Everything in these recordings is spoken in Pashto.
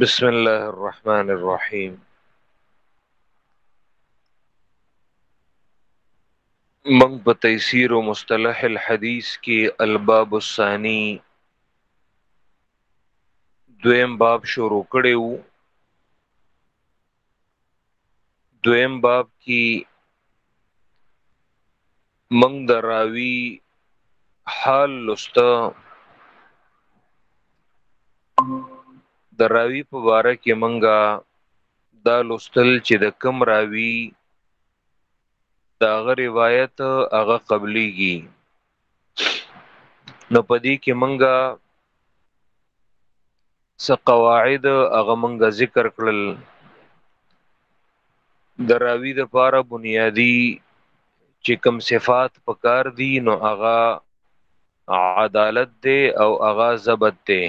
بسم الله الرحمن الرحيم من په تیسیر و مصطلح الحدیث کې الباب الثانی دویم باب شروع کړی وو دویم باب کې موږ د راوی حال لسته د راوی په باره کې منګه دا لستل چې د کم راوی دا غ روایت هغه قبليږي نو پدې کې منګه س قواعد هغه منګه ذکر کړل د راوی د پاره بنیادی چې کوم صفات پکار دي نو هغه عدالت دی او هغه ضبط دی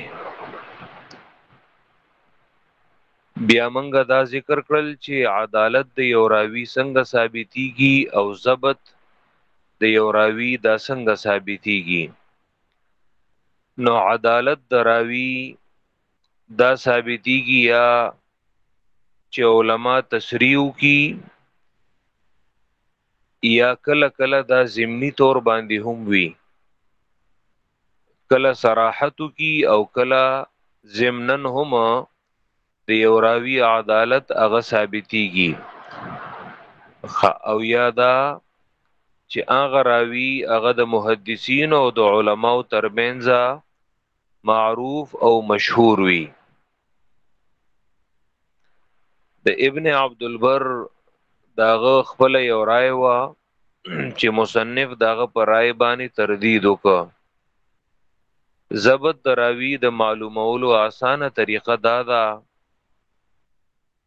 بیا منګه دا ذکر کړل چې عدالت د یو راوی څنګه ثابتيږي او ضبط د یو راوی دا څنګه ثابتيږي نو عدالت د راوی دا ثابتيږي یا چې علما تشریح کی یا کله کله دا ضمنی طور باندې هم وی کله صراحت کی او کله ضمنن هم د یو راوی عدالت هغه ثابتيږي او یا دا چې هغه راوی هغه د محدثین او د علماو ترمنځه معروف او مشهور وي د ابن عبد البر داغه خپل یو رائے وا چې مصنف داغه پر رائے باندې تردید وکړ زبد دراوی د معلومولو اسانه طریقه دا ده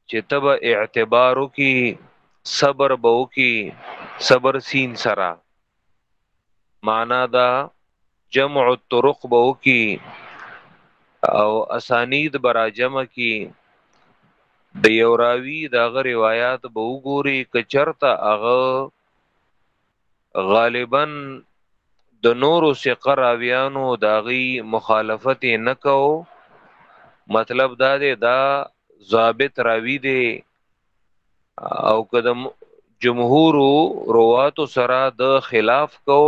چې تب اعتبارو کی صبر بو کی صبر سین سرا معنا دا جمع الطرق به وکي او اسانید برا جمع کی د یو راوی دغه روایت به وګوري کچرته هغه غالبا د نورو ثقه راویانو داغي مخالفت نه کو مطلب دا دی دا ضابط راوی دی او قدم جمهور رواتو سره د خلاف کو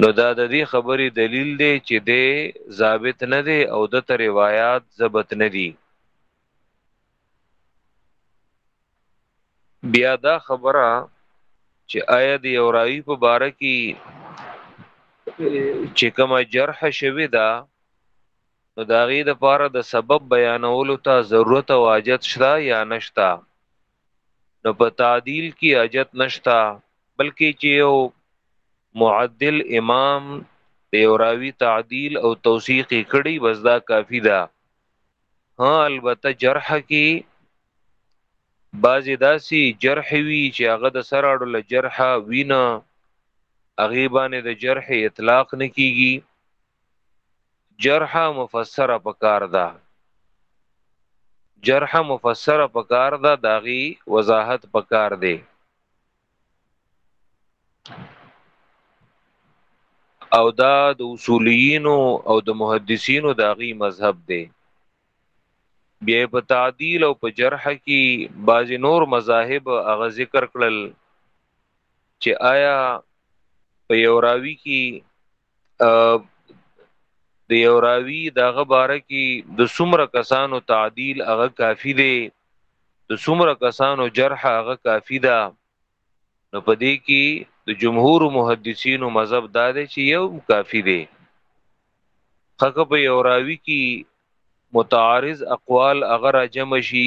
نو دا د دې خبرې دلیل دی چې د ضابط نه دی او د تر روایت ضبط نه دی بیا دا خبره چې آیا د یو راوی په باره کې چې کومه جرح شوی ده نو د هغې دپاره د سبب بیانولو ته ضرورت او حاجت شته یا نشته نو په تعدیل کې حاجت نشته بلکې چې یو معدل امام د یو راوي تعدیل او توثیق یې کړي بس دا کافي ده ها البته جرح کې بعضې داسې جرح وي چې هغه د سر اړو له جرحه وي نه هغې باندې د جرح اطلاق نه کیږي جرح مفسره پکار ده جرح مفسره پکار ده داغي وضاحت پکار دی او دا د اصوليين او د محدثينو داغي مذهب دی بیا په تعدیل او په جرح کې بعضی نور مذاهب هغه ذکر کړل چې آیا په یو راوی کې د یو راوی دغه باره کې د څومره کسانو تعدیل هغه کافی دی د څومره کسانو جرح هغه کافی ده نو په دې کې د جمهور محدثینو مذهب دا دی چې یو کافی دی خکه په یو راوی کې متعارض اقوال هغه را جمع شي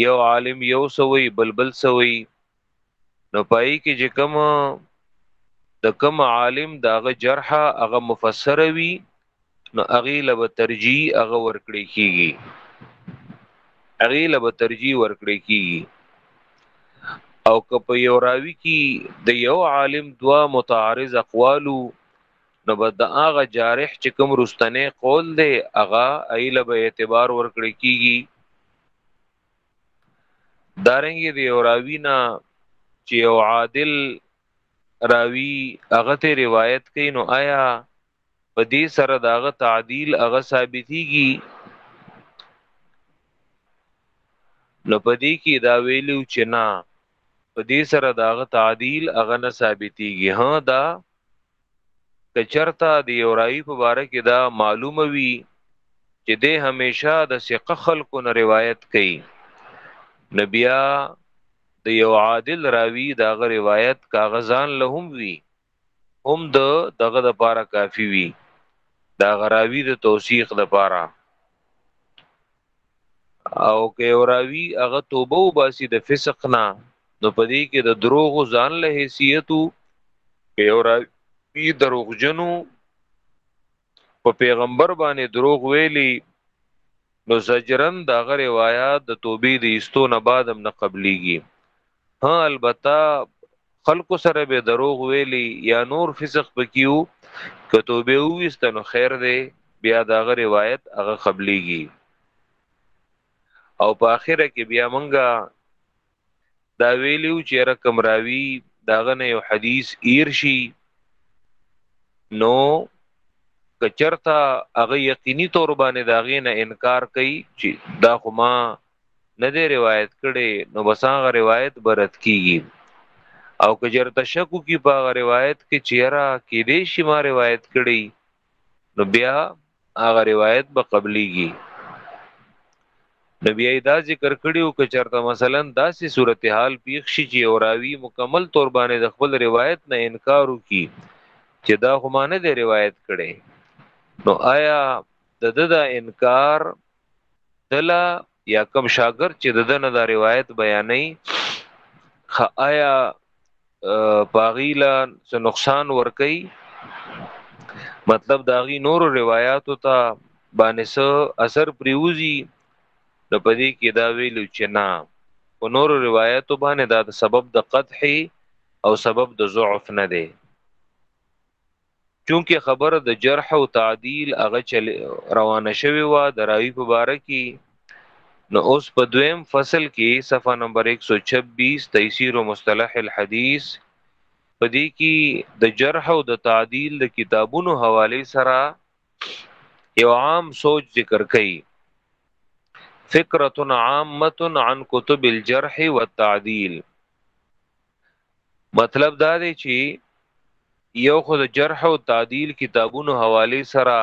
یو عالم یو سوی بلبل سوی نو پای کې چې کوم د کوم عالم داغه جرح هغه مفسر وي نو اغي لب ترجی هغه ورکړي کیږي اغي لب ترجی ورکړي کیږي او که په یو راوی کې د یو عالم دوا متعارض اقوالو نو به د هغه جارح چې کوم رستنه قول دی هغه ایله به اعتبار ورکړي کیږي دارنګ دی او راوی نه چې او عادل راوی هغه ته روایت کین نو آیا په دې سره داغه تعدیل هغه ثابتيږي نو په دې کې دا ویلو چې نه په دې سره داغه تعدیل هغه نه ثابتيږي ها دا که چرته د یو راوی په باره کې دا معلومه وي چې دی همیشه د ثقه خلکو نه روایت کوي نبیا د یو عادل راوی دا غ روایت کاغذان له هم وي هم د دغه د پاره کافی وي دا غراوی د توثیق د پاره او که یو راوی هغه توبه وباسي د فسق نه نو پدې کې د دروغ ځان له حیثیت که یو راوی دروغجنو په پیغمبر باندې دروغ ویلي نو زجرن دا غ روایت د توبې د ایستو نه بعد هم نه قبليږي ها البته خلکو سره به دروغ ویلی یا نور فسق پکیو که توبه وویست نو خیر دی بیا داغه روایت هغه قبلیږي او په اخره کې بیا منګه دا ویلیو چې رقم راوی داغه نه یو حدیث ایر شي نو کچرتا هغه یقیني تور باندې داغه نه انکار کوي چې دا خو ما نه دی روایت کړي نو بس هغه روایت برت کیږي او که چرته شکو کی په هغه روایت کې چیرې کې دې شی ما روایت کړي نو بیا هغه روایت به قبليږي نبی دا ذکر کړیو که چرته مثلا داسې صورتحال پیښ شي چې او راوی مکمل تور باندې د خپل روایت نه انکار وکي چې دا خو ما نه دی روایت کړي نو آیا د د انکار دلا یا کم شاګرد چې د دنه دا روایت بیانې خ آیا باغیلا څه نقصان ورکي مطلب داغي نور روایت ته باندې څه اثر پریوزی نو پدې کې دا ویلو چې نه په نور روایت باندې دا سبب د قدح او سبب د ضعف نه دی چونکه خبره د جرح او تعدیل هغه چل روانه شوی و د راوی په باره کې نو اوس په دویم فصل کې صفه نمبر 126 تیسیر و مصطلح الحدیث په دې کې د جرح او د تعدیل د کتابونو حواله سره یو عام سوچ ذکر کړي فکرة عامه عن کتب الجرح والتعدیل مطلب دا دی چې یو خو د جرح او تعدیل کتابونو حواله سره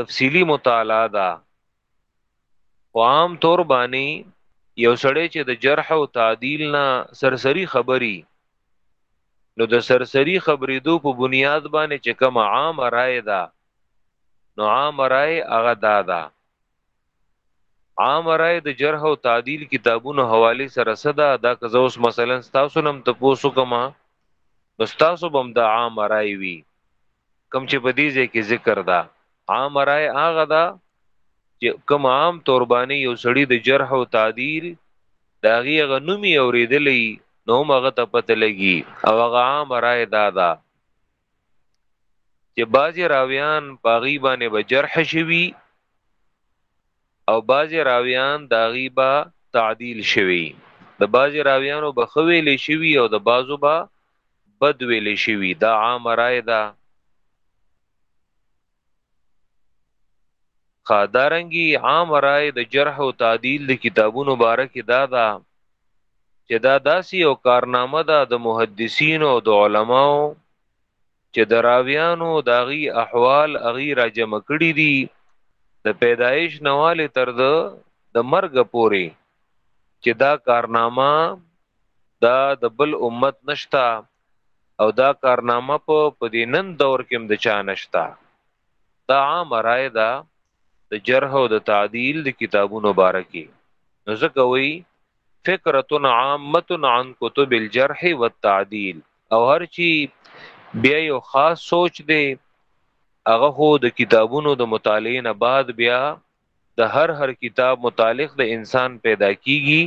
تفصیلی مطالعه ده عام طور باندې یو سړی چې د جرح او تعدیل نه سرسری خبري نو د سرسری خبرې دو په بنیاد باندې چې کوم عام رائے ده نو عام رائے هغه دا ده عام رائے د جرح او تعدیل کتابونو حواله سره صدا دا که زوس مثلا تاسو نم ته پوسو کما نو تاسو بم د عام رائے وی کم چې بدی ځای کې ذکر دا عام رائے هغه دا چې کم عام تور باندې یو سړی د جرح او تعدیل دا غي غنومي اوریدلې نو مغه ته پته لګي او هغه عام رائے دا دا چې بعضی راویان باغی باندې به جرح شوی او بعضی راویان داغي با تعدیل شوی د بعضی راویانو به خویل شوی او د بعضو به بد ویل شوی دا عام رائے ده خادارنګي عام رائے د جرح او تعدیل د کتابونو باره کې دا ده چې دا داسې یو کارنامه ده د محدثین او د علماو چې د راویانو د هغې احوال هغې را جمع کړي دي د پیدایش نواله تر د د مرګ پورې چې دا کارنامه دا د بل امت نشتا او دا کارنامه په په دې نن دور کې هم د چا نشتا دا عام رائے ده د جرح او د تعدیل د کتابونو مبارکي نو ځکه وی فکرت عامه عن کتب الجرح والتعدیل او هر چی بیا یو خاص سوچ دی هغه هو د کتابونو د مطالعې نه بعد بیا د هر هر کتاب متعلق د انسان پیدا کیږي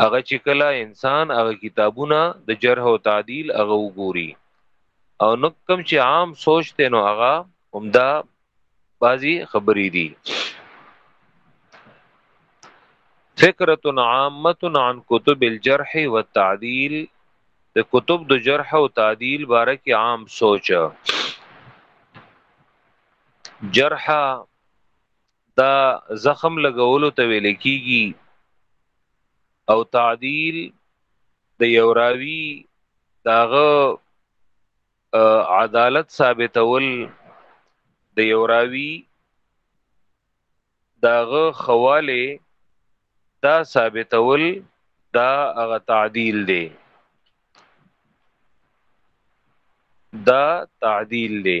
هغه چې کله انسان هغه کتابونه د جرح او تعدیل هغه وګوري او نو کم چې عام سوچ ته نو هغه همدا بازی خبرې دي فکرة عامه عن کتب الجرح والتعديل د کتب د جرح او تعدیل باره کې عام سوچ جرح دا زخم لګولو ته ویل کیږي او تعدیل د یو راوی داغه عدالت ثابتول د یو راوی داغه خواله دا ثابتول دا هغه تعدیل دی دا تعدیل دی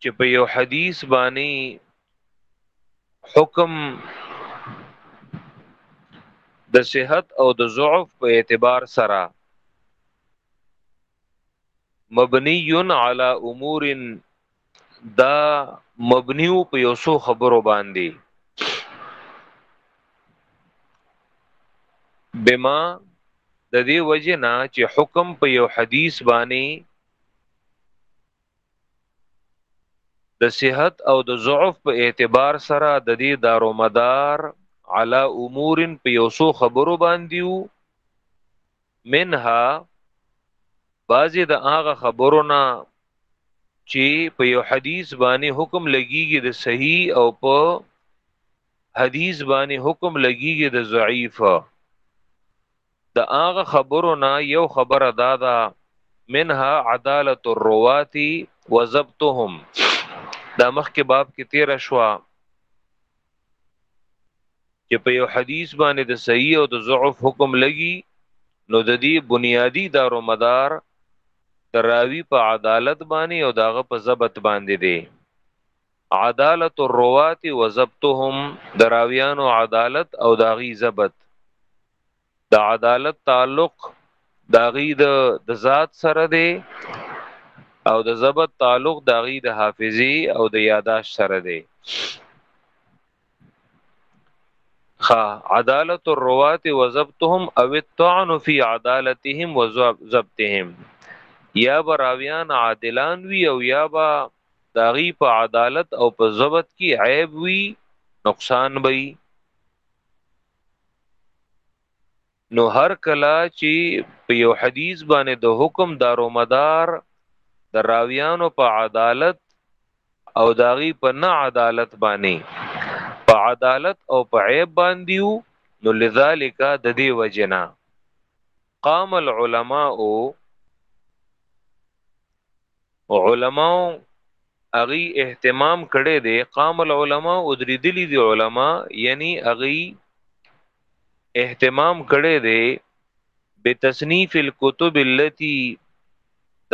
چې په یو حدیث باندې حکم د صحت او د ضعف په اعتبار سره مبنی علی امور دا مبنیو په یو سو خبرو باندې بما د دې وجه نه چې حکم په یو حدیث باندې د صحت او د ضعف په اعتبار سره د دې دارو مدار علا امور په یو سو خبرو باندې منها بعضی د هغه خبرو نه چې په یو حدیث باندې حکم لګیږي د صحیح او په حدیث باندې حکم لګیږي د ضعیف د هغه خبرو نه یو خبره دا ده منها عدالت الروات وضبطهم دا مخکې باب کې تیر شوا چې په یو حدیث باندې د صحیح او د ضعف حکم لګي نو د دې بنیادی دارو مدار د راوی په عدالت باندې او داغه په ضبط باندې دی عدالت الروات و ضبطهم دراویانو عدالت او داغي ضبط د عدالت تعلق داغي د دا ذات سره دی او د ضبط تعلق داغي د حافظي او د یاداش سره دی خا عدالت الروات وضبطهم او الطعن فی عدالتهم وضبطهم یا براویان عادلان وی او یا با داغي په عدالت او په ضبط کې عیب وی نقصان وی نو هر کلا چې په یو حدیث باندې د حکم دارو مدار د راویانو په عدالت او داغي په نه عدالت باندې په عدالت او په عیب باندې نو لذالک د دې وجنا قام العلماء علماء اغي اهتمام کړي دي قام العلماء ادریدلی دي علما یعنی اغي اهتمام کړي دي بتصنیف الكتب التي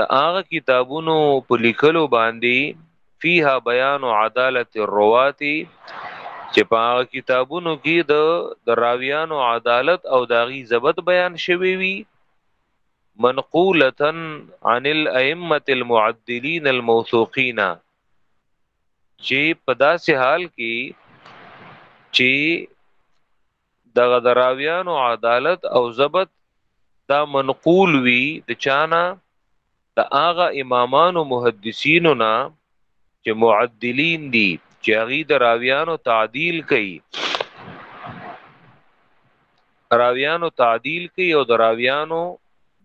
د هغه کتابونو په لیکلو باندې فيها بیان عدالت الروات چې په هغه کتابونو کې د دراویانو عدالت او داغي ضبط بیان شوی وي منقوله عن الائمه المعدلين الموثوقين چې په داسې حال کې چې دغه دراویانو عدالت او ضبط دا منقول وی د چانا د هغه امامانو محدثینو نه چې معدلین دي چې هغه د راویانو تعدیل کوي راویانو تعدیل کوي او د راویانو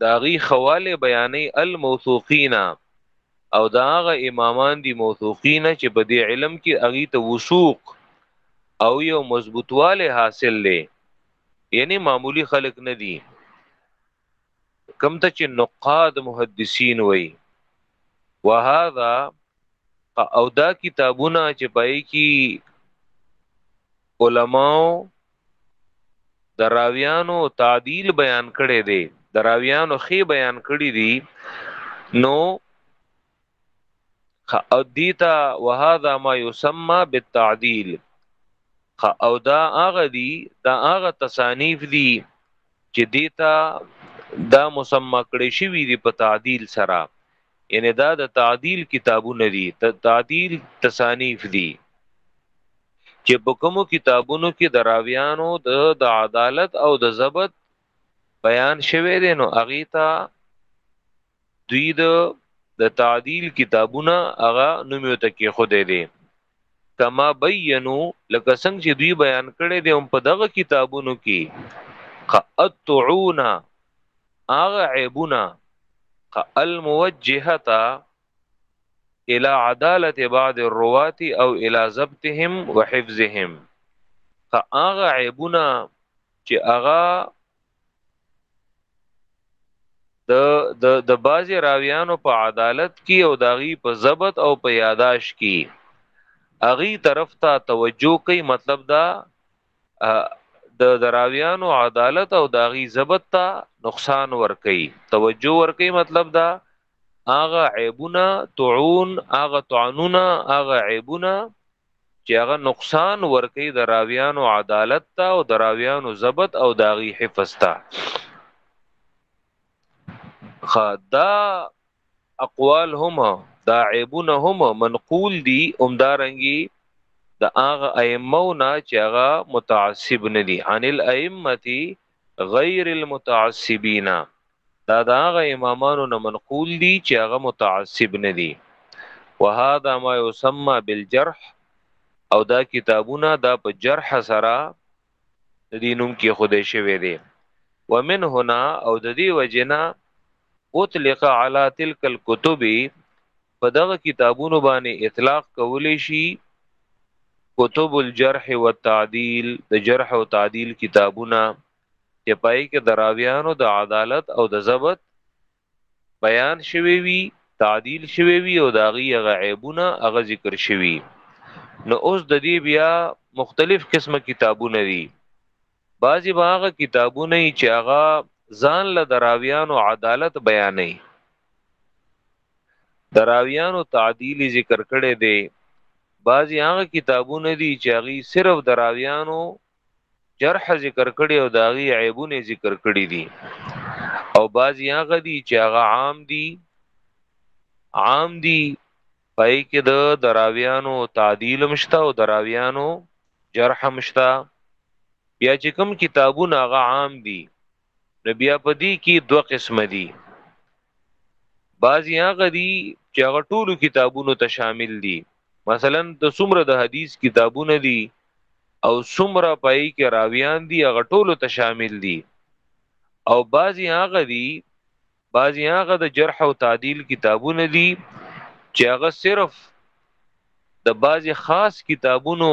داغي خواله بیانې الموثوقینا او دا هغه امامان دي موثوقین چې په دې علم کې اغي ته وثوق او یو مضبوطواله حاصل لې یعنی معمولی خلق نه دي کم ته چې نقاد محدثین وای وهذا او دا کتابونه چې پای کې علماو د راویانو تعدیل بیان کړي دي د راویانو خې بیان کړي دي نو او دیتا وهذا ما يسمى بالتعديل او دا هغه دي دا هغه تصانیف دي چې دیتا دا مسمى کړی شوی دی په تعدیل سره یعنی دا د تعدیل کتابونه دي تعدیل تصانیف دي چې په کومو کتابونو کې د راویانو د د عدالت او د ضبط بیان شوی دی نو هغه ته دوی د د تعدیل کتابونه هغه نوم یو تکي خوده دي کما بینو لکه څنګه چې دوی بیان کړي دي هم په دغه کتابونو کې قطعونا هغه عیبونه الموجهه الى عداله بعض الروات او الى ضبطهم وحفظهم هغه عیبونه چې هغه د د د بازي راویانو په عدالت کې او داغي په ضبط او په یاداش کې اغي طرف ته توجه کوي مطلب دا د دراویانو عدالت او داغي ضبط ته نقصان ور کوي توجه ور کوي مطلب دا هغه عیبونه تعون هغه طعنونه هغه عیبونه چې هغه نقصان ور کوي دراویانو عدالت ته او دراویانو ضبط او داغي حفظ ته خدا اقوال هم دا عیبونه هم منقول دي همدارنګي د هغه ائمه نه چې هغه متعصب نه دي عن الائمه غیر المتعصبین دا د هغه امامانو نه منقول دي چې هغه متعصب نه دي وهذا ما يسمى بالجرح او دا کتابونه دا په جرح سره د دینوم کې خوده شوی دی ومن هنا او د دې وجنا اطلق علی تلک الكتب په دغه کتابونو باندې اطلاق کولی شي کتب الجرح والتعديل د جرح او تعديل کتابونه چې پای کې دراویانو د عدالت او د ضبط بیان شوی وي تعدیل شوی وي او داغي هغه عیبونه هغه ذکر شوی نو اوس د دې بیا مختلف قسمه کتابونه دي بعضي به هغه کتابونه یې چې هغه ځان له دراویانو عدالت بیانې دراویانو تعدیلی ذکر کړي دي بعضي هغه کتابونه دي چې هغه صرف دراویانو جرح ذکر کړي او داغي عیبونه ذکر کړي دي او بعضي هغه دي چې هغه عام دي عام دي پای کې د دراویانو تعدیل هم شته او دراویانو جرح هم شته بیا چې کوم کتابونه هغه عام دي نو بیا په دې کې دوه قسم دي بعضی هغه دي چې هغه ټولو کتابونو ته شامل دي مثلا د څومره د حدیث کتابونه دي او څومره پای کې راویان دي هغه ټولو ته شامل دي او بعضی هغه دي بعضی هغه د جرح او تعدیل کتابونه دي چې هغه صرف د بعضی خاص کتابونو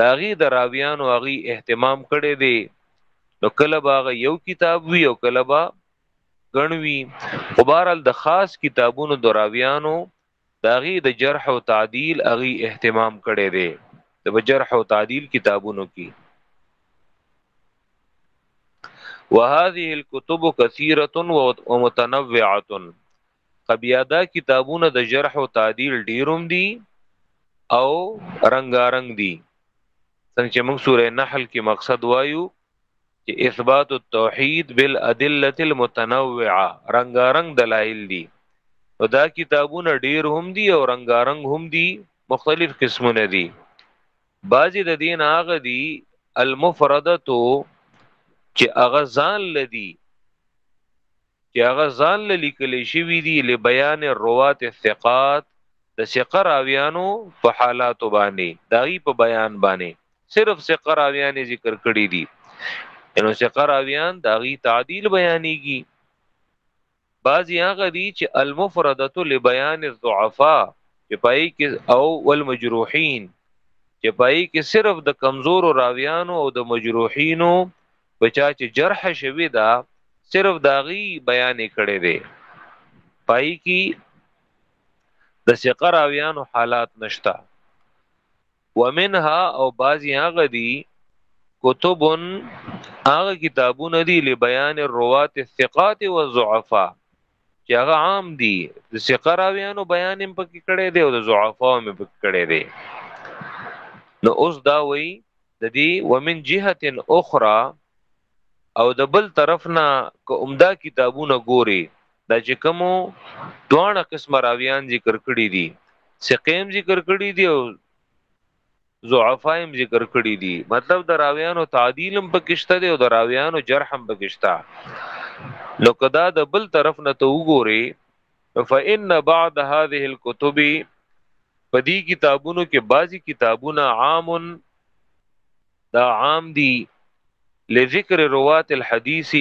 داغي دراویانو هغه اهتمام کړي دي نو کله باغ یو کتاب وی او کله با غنوي خبرال د خاص کتابونو دراویانو داغي د جرح او تعدیل اغي اهتمام کړي دي د جرح او تعدیل کتابونو کې وهذه الكتب كثيره ومتنوعه قبيادا کتابونه د جرح او تعديل ډیروم دي او رنگارنګ دي څنګه چې موږ سوره نحل کې مقصد وایو چې اثبات التوحید بالادله المتنوعه رنگارنګ دلایل دي او دا کتابونه ډیر هم دي او رنگارنګ هم دي مختلف قسمونه دي بعضی د دین هغه دي المفردتو چې هغه ځان لدی چې هغه ځان لیکل شوی دی لبیان روات الثقات د ثقه راویانو په حالات باندې داغي په بیان باندې صرف ثقه راویان ذکر کړی دي نو ثقه راویان دا غي تعدیل بیانېږي بعضی هغه دي چې المفردۃ لبیان الضعفاء چې پای کې او والمجروحین چې پای کې صرف د کمزور راویانو او د مجروحینو بچا چې جرح شوی دا صرف داغي بیان کړي دي پای کې د ثقه راویانو حالات نشتا ومنها او بعضی هغه دي کتب هغه کتابونه دي لبيان الروات الثقات والضعفاء چې هغه عام دي د ثقه راویانو بیان هم پکې کړي دي او د ضعفاء هم پکې کړي دي نو اوس دا وایي د دې ومن جهه اخرى او د بل طرف نه که عمده کتابونه ګوري دا چې کوم دوه قسم راویان ذکر کړی دي سقیم ذکر کړی دي او ضعفایم ذکر کړی دي مطلب د راویانو تعدیلم پکشته دی او د راویانو جرحم پکشته نو کدا د بل طرف نه ته وګوري فإن بعض هذه الكتب پدی کتابونو کې بعضی کتابونه عام دا عام دي لذکر روات الحديث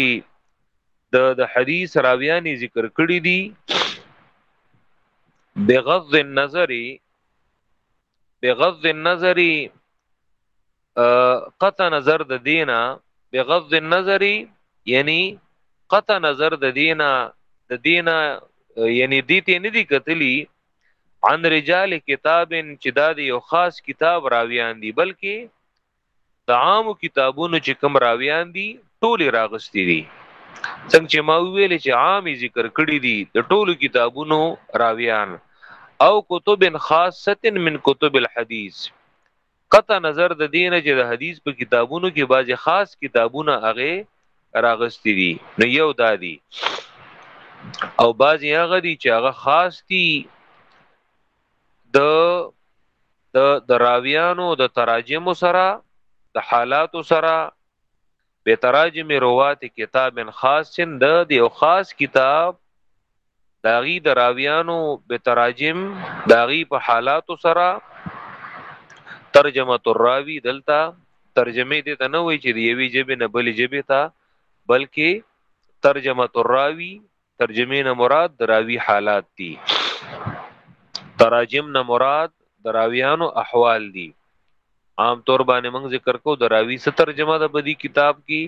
د د حدیث راویانی ذکر کړی دي بغض النظر بغض النظر قطع نظر د دینا بغض النظر یعنی قطع نظر د دینا د دینا یعنی دیته ندی کتلی عن رجال کتاب چې دا د یو خاص کتاب راویان دي بلکې د عامو کتابونو چې کوم راویان دي ټول راغستې دي څنګه چې ما ویل چې عامي ذکر کړی دي د ټولو کتابونو راویان او کتب خاصه من کتب الحديث قطع نظر د دې نه چې د حدیث په کتابونو کې بعضې خاص کتابونه هغې راغستې دي نو یو دا دي او بعضې هغه دي چې هغه خاص دي د د د راویانو د تراجمو سره د حالاتو سره به تراجم روات کتاب خاص چن د یو خاص کتاب داغي دراویانو به تراجم داغي په حالات سره ترجمه الراوی دلتا ترجمه دې ته نه وای چې دی وی جبه نه بلی جبه تا بلکې ترجمه الراوی ترجمه نه مراد دراوی حالات دي تراجم نه مراد دراویانو احوال دي عام طور باندې موږ ذکر کو دراوی ست ترجمه د بدی کتاب کی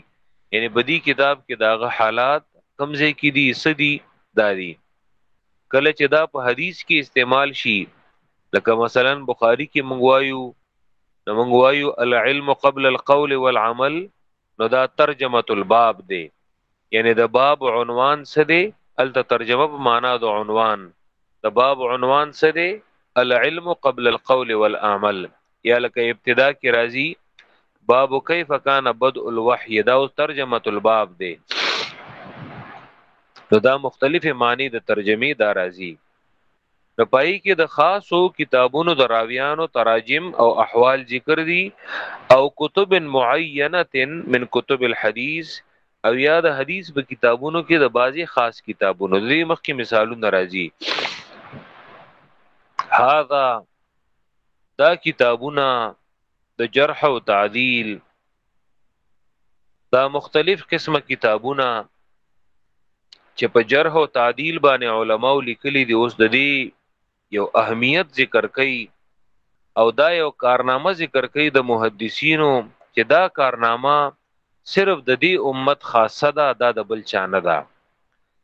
یعنی بدی کتاب کې داغه حالات کمزې کې دي سدي دادي کله چې دا په حدیث کې استعمال شي لکه مثلا بخاری کې منغوایو نو منغوایو العلم قبل القول والعمل نو دا ترجمه الباب دی یعنی د باب عنوان څه دی ال ترجمه په معنا د عنوان د باب عنوان څه دی العلم قبل القول والعمل یا لکه ابتدا کې راځي باب کیف کان بدء الوحی دا او ترجمه الباب دی نو دا مختلفه معنی د ترجمه دا راځي نو پای کې د خاصو کتابونو د راویانو تراجم او احوال ذکر دي او کتب معینه من کتب الحديث او یا د حدیث په کتابونو کې د بعضی خاص کتابونو د مخکې مثالونه راځي هاذا دا کتابونه د جرح او تعدیل دا مختلف قسمه کتابونه چې په جرح او تعدیل باندې علما لیکلي دي اوس د دې یو اهمیت ذکر کړي او دا یو کارنامه ذکر کړي د محدثینو چې دا کارنامه صرف د دې امت خاصه ده دا د بل چا نه ده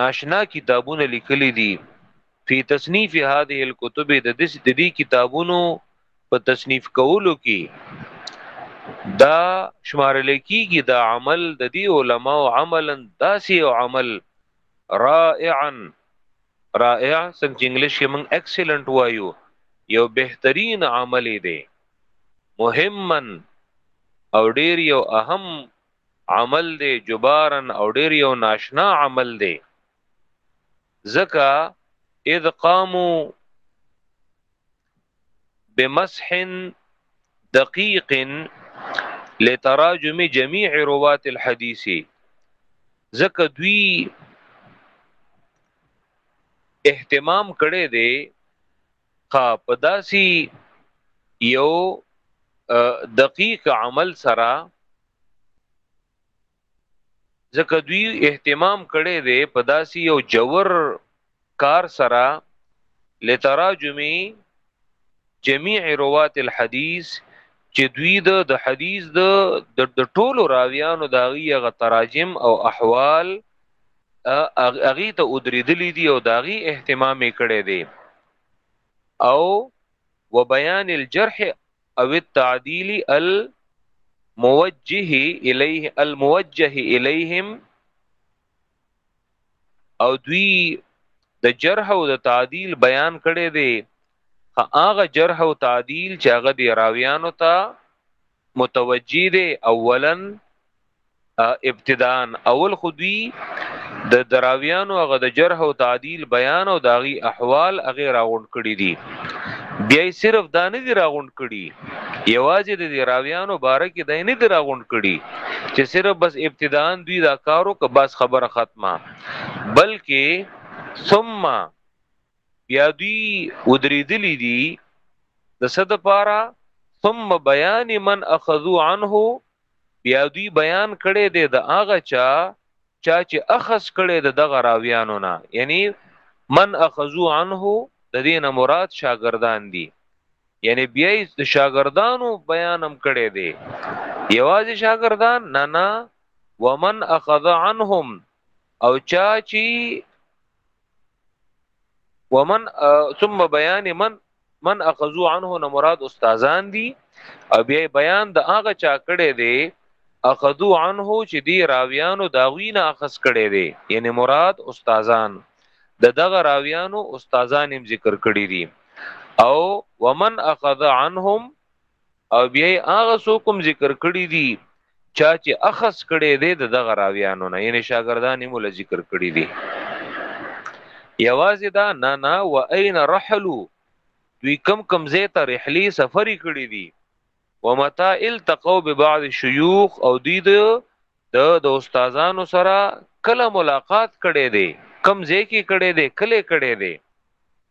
ناشنا کتابونه لیکلي دي فی تصنیف هذه الكتب د دې کتابونو په تصنیف کولو کې دا شمار لیکيږي دا عمل د دې علما او عملا داسې عمل رائعا رائع څنګه انګلیش کې موږ ایکسلنت وایو یو بهترین عمل دی مهمن او ډیر یو اهم عمل دی جبارا او ډیر یو ناشنا عمل دی زکا اذ قامو بمسح دقیق لتراجم جميع روات الحديث زکه دوی اهتمام کړي دي ها په داسي یو دقیق عمل سره ځکه دوی اهتمام کړي دی په داسي یو جوور کار سره لتراجمي جميع روات الحديث چې دوی د د حدیث د د ټولو راویانو دا غیغه تراجم او احوال هغه ته ودریدلی دی او داغي اهتمام یې کړی دی او وبيان الجرح او التعديل الموجه الیه الموجه الیهم او دوی د جرح او د تعدیل بیان کړي دي هغه جرح او تعدیل چې هغه دی راویانو ته متوجی دی اولا ابتدان اول خودی د دراویانو هغه د جرح او تعدیل بیان او داغي احوال هغه راغونډ کړي دي بیا صرف دا نه دي راغونډ کړي یوازې د دراویانو باره کې دای نه دي راغونډ کړي چې صرف بس ابتدان دوی دا کارو که بس خبره ختمه بلکې ثم بیا دوی ودریدلی دي د څه دپاره ثم بیان من اخذو عنه بیا دوی بیان کړی دی د هغه چا چا چې اخذ کړی د دغه راویانو نه یعنی من اخذو عنه د دې نه مراد شاګردان دي یعنی بیا د شاګردانو بیان هم کړی دی یوازې شاګردان نه نه ومن اخذ عنهم او چا چې ومن ثم بیان من من اخذو عنه نه مراد استادان دي او بیا بیان د هغه چا کړي دي اخذو عنه چې دی راویانو داوینه اخذ کړي دي یعنی مراد استادان د دغه راویانو استادان هم ذکر کړي دي او ومن اخذ عنهم او بیا هغه سو کوم ذکر کړی دی چا چې اخص کړي دی د دغه راویانو نه یعنی شاګردان مول ذکر کړی دی یوازې دا نه نه و اين رحلو دوی کم کم زه ته رحلی سفر کړی دی ومتا التقوا ببعض شيوخ او دوی د د استادانو سره کله ملاقات کړي دی کم زه کې کړي دی کله کړي دی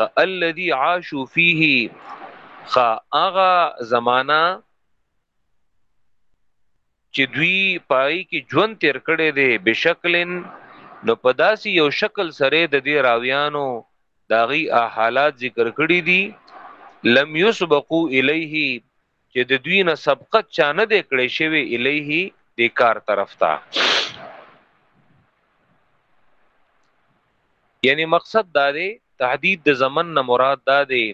خ الذي عاشوا فيه خ اغه زمانہ چې دوی پای کې ژوند تیر کړي دي بشکلن نو په داسې یو شکل سره د دې راویانو داغي حالات ذکر کړي دي لم یسبقو الیه چې د دوی نه سبقت چا نه دی کړی شوی الیه د کار طرف ته یعنی مقصد دا دی تحدید د زمن نه مراد دا دی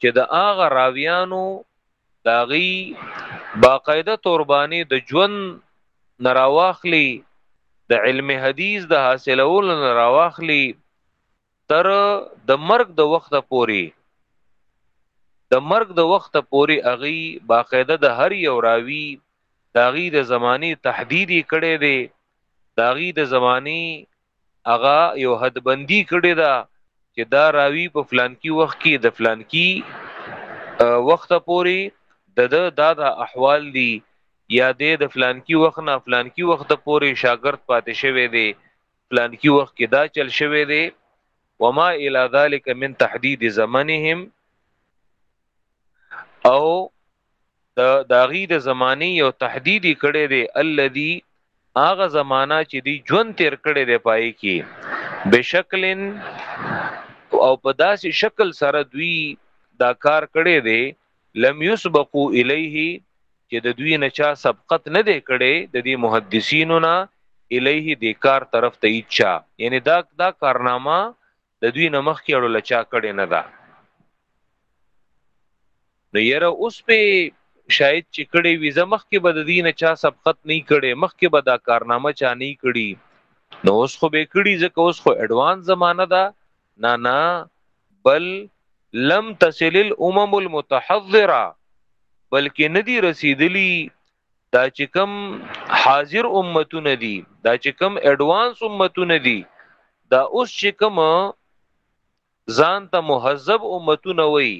چې د هغه راویانو داغي باقاعده توربانی د ژوند نراواخلی د علم حدیث د حاصلولو نراواخلی تر د مرګ د وخت پوري د مرګ د وخت پوري اغي باقاعده د هر یو راوی داغي د زماني تحدیدی کړي دي داغي د زماني اغا یو حد بندي کړي دا چې دا راوی په فلانکی وخت کې د فلانکی وخت پوري د د دا د احوال دي یا د د فلانکی وخت نه فلانکی وخت پوري شاګرد پاتې شوی دی پلانکی وخت کې دا چل شوی دی وما الى ذلك من تحديد زمنهم او د داغي د زماني یو تحدید کړي دی الذي هغه زمانہ چې دی ژوند تیر کړي دی پای کې بشکلن او په داسې شکل سره دوی دا کار کړي دی لم يسبقوا الیه چې د دوی نه چا سبقت نه دی کړي د دې محدثینو نه الیه د کار طرف ته ایچا یعنی دا دا کارنامه د دوی نه مخ کې اړو لچا کړي نه ده نو یره اوس په شاید چې کړي وی زمخ کې بد دینه چا سبقت نه کړي مخ کې به دا کارنامه چا نه کړي نو اوس خو به کړي ځکه اوس خو اډوانس زمانہ ده نه نه بل لم تصل الامم المتحضره بلکې ندی رسیدلی دا چې کم حاضر امتونه دي دا چې کم اډوانس امتونه دي دا اوس چې کم ځان ته مهذب امتونه وي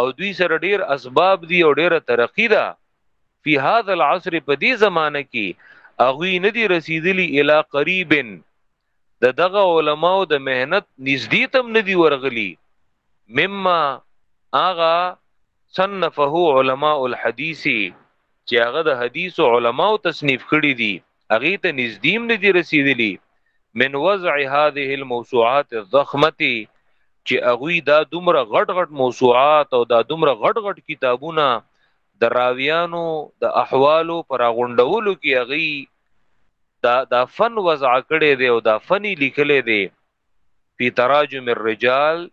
او دوی سره ډیر اسباب دي او ډیره ترقی ده فی هذا العصر په دې زمانه کې اغوی ندی رسیدلی الی قریب د دغه علماو د مهنت نږدې تم ندی ورغلی مما اغا صنفه علماء الحديث چې هغه د حدیث علماء تصنیف کړی دي هغه ته نږدې نه دي رسیدلی من وضع هذه الموسوعات الضخمه چې هغه دا دومره غټ غټ موسوعات او دا دومره غټ غټ کتابونه د راویانو د احوالو پر غونډولو کې هغه دا دا فن وضع کړي دی او دا فني لیکلي دی په تراجم الرجال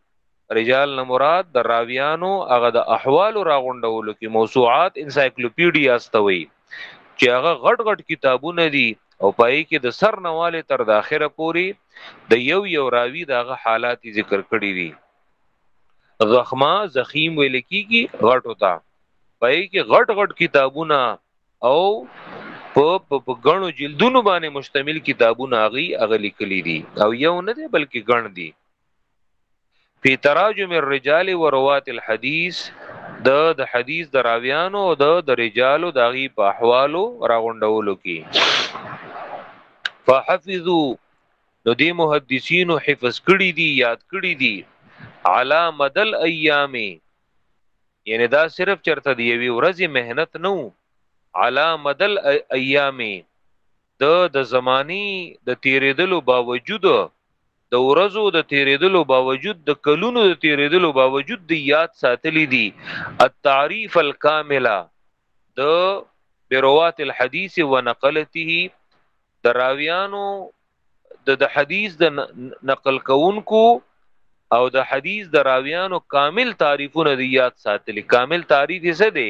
رجال نه مراد د راویانو هغه د احوال راغونډولو کې موسوعات انسایکلوپیډیا استوي چې هغه غټ غټ کتابونه دي او پای کې د سر نواله تر د اخره پوري د یو یو راوی دغه حالات ذکر کړی دي زخما زخیم ویل کیږي غټ وتا پای کې غټ غټ کتابونه او په په غنو جلدونو باندې مشتمل کتابونه اغي اغلي کلی دي او یو نه دی بلکې غن دي په تراجم الرجال و روات الحديث د د حدیث د راویانو او د د رجالو د غي په احوالو راغونډولو کې فحفظوا نو دی محدثینو حفظ کړی دي یاد کړی دي علا مدل ایام یعنی دا صرف چرته دی وی ورځي مهنت نو علا مدل ایامي د د زمانی د تیریدلو باوجود د ورځو د تیریدلو باوجود د کلونو د تیریدلو باوجود د یاد ساتلی دي التعریف الکامله د بروات الحديث ونقلته دراویانو د د حدیث د نقل کوونکو او د حدیث د راویانو کامل تعریفونه دی یاد ساتل کامل تعریف یې څه دی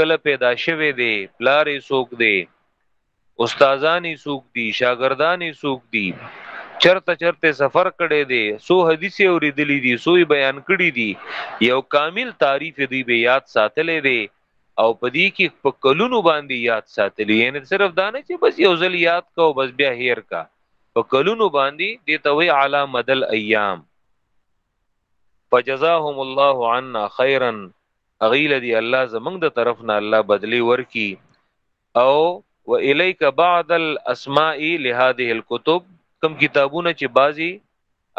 کله پیدا شوه دی پلار یې سوق دی استادان یې سوق دي شاګردان یې سوق دي چرته چرته سفر کړي دي سو حدیث اوریدلې دي سو بیان کړي دي یو کامل تعریف دی به یاد ساتلې دي او په دې کې په کلونو باندې یاد ساتلی یعنی صرف دا نه چې بس یو ځل یاد کا او بس بیا هیر کا په کلونو باندې دې ته وی علا مدل ایام فجزاهم الله عنا خیرا اغیل دی الله زمنګ د طرف نه الله بدلی ورکی او و الیک بعض الاسماء لهذه الكتب کم کتابونه چې بازي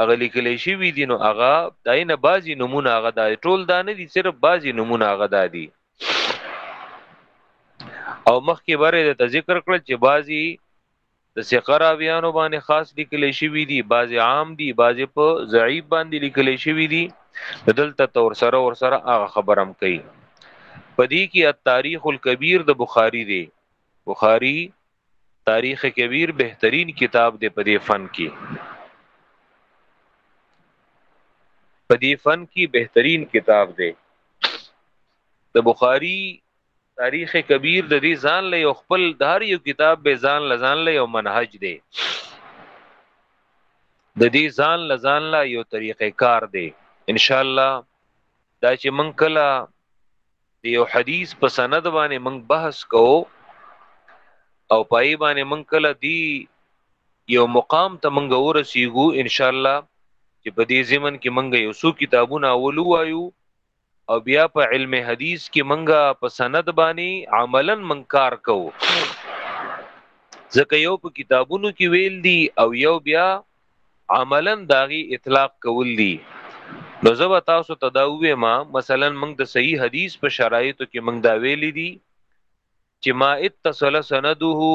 هغه لیکل شي وی دي نو هغه داینه بازي نمونه هغه د ټول دا نه دي صرف بازي نمونه هغه دادي او مخکې بره د ذکر کړل چې بازي د ثقه راویانو باندې خاص لیکل شوی دی بعضی عام دی بعضی په ضعیف باندې لیکل شوی دی دلته تور سره ور سره هغه خبرم کوي پدې کې التاریخ الکبیر د بخاری دی بخاری تاریخ کبیر بهترین کتاب دی پدې فن کې پدې فن کې بهترین کتاب دی د بخاری تاریخ کبیر د دې ځان له یو خپل دار یو کتاب به ځان لزان له یو منهج دی د دې ځان لزان له یو طریقې کار دی ان شاء الله دا چې من کله د یو حدیث په سند باندې من بحث کوو او پای باندې من کله دی یو مقام ته منګ ورسیږو ان شاء الله چې په دې زمن کې منګ یو څو کتابونه اولو وایو او بیا په علم حدیث کې منګه په سند باندې عملا منکار کو ځکه یو په کتابونو کې ویل دي او یو بیا عملا داغي اطلاق کول دي نو زه به تاسو ته دا وې ما مثلا موږ د صحیح حدیث په شرایطو کې موږ دا ویلې دي چې ما اتصل سنده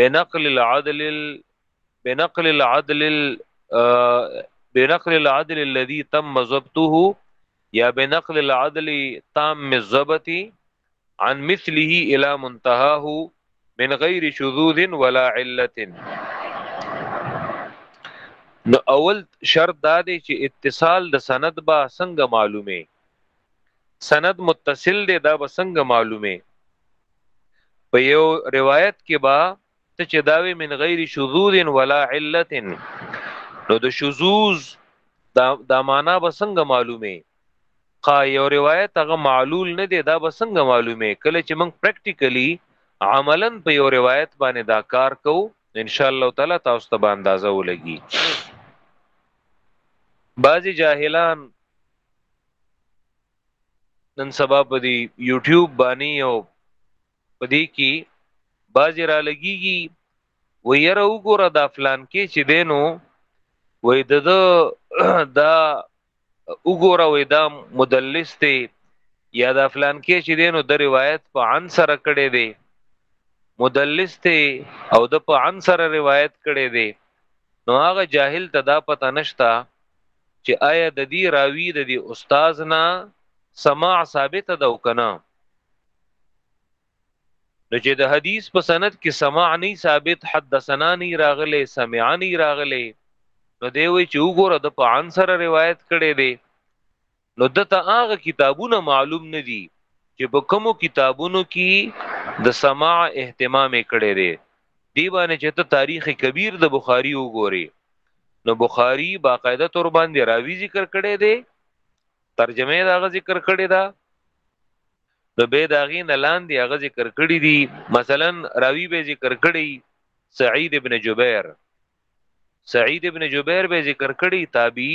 بنقل العدل بنقل العدل بنقل العدل الذي تم ضبطه یا بنقل العدل تام الضبط عن مثله الى منتهاه من غیر شذوذ ولا علت نو اول شرط دا دی چې اتصال د سند با څنګه معلومه سند متصل دی دا به څنګه معلومه په یو روایت کې با ته چې داوی من غیر شذوذ ولا علت نو د شذوذ دا دا معنا به څنګه معلومه قا یو روایت هغه معلول نه دی دا به څنګه معلومه کله چې موږ پریکټیکلی عملا په یو روایت باندې دا کار کو ان شاء الله تعالی تاسو ته به اندازه ولګي بعضی جاهلان نن سبا په دی یوټیوب باندې او په دې کې بازی را لګیږي و یره وګوره دا فلان کې چې دینو وې د دا وګوره وې دا مدلس ته یا دا فلان کې چې دینو د روایت په عن سره کړي دي مدلس ته او د په عن سره روایت کړي دي نو هغه جاهل ته دا پته نشتا چې آیا د دې راوی د دې استاد نه سماع ثابت ده او کنه نو چې د حدیث په سند کې سماع نه ثابت حدثنا نه راغله سمع نه راغله نو دی وی چې وګوره د په عن سره روایت کړي دی نو ده ته هغه کتابونه معلوم نه دي چې په کومو کتابونو کې د سماع اهتمام کړی دی دی باندې چې ته تاریخ کبیر د بخاری وګوري نو بخاری باقاعده تور باندې راوی ذکر کړی دی ترجمه دا غ ذکر کړی دا نو به دا غي نه لاندې هغه ذکر کړی دي مثلا راوی به ذکر کړی سعید ابن جبیر سعید ابن جبیر به ذکر کړی تابعی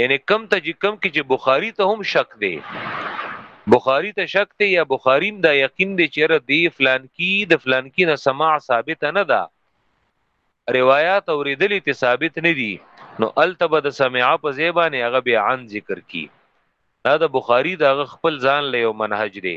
یعنی کم ته چې کم کې چې بخاری ته هم شک دی بخاری ته شک دی یا بخاری دا یقین دی چې را دی فلان کی د فلان کی نه سماع ثابت نه ده روایت اوریدلې ته ثابت نه دي نو التبه د سماع په زیبانه هغه به عن ذکر کی دا د بخاری دا خپل ځان له یو منهج دی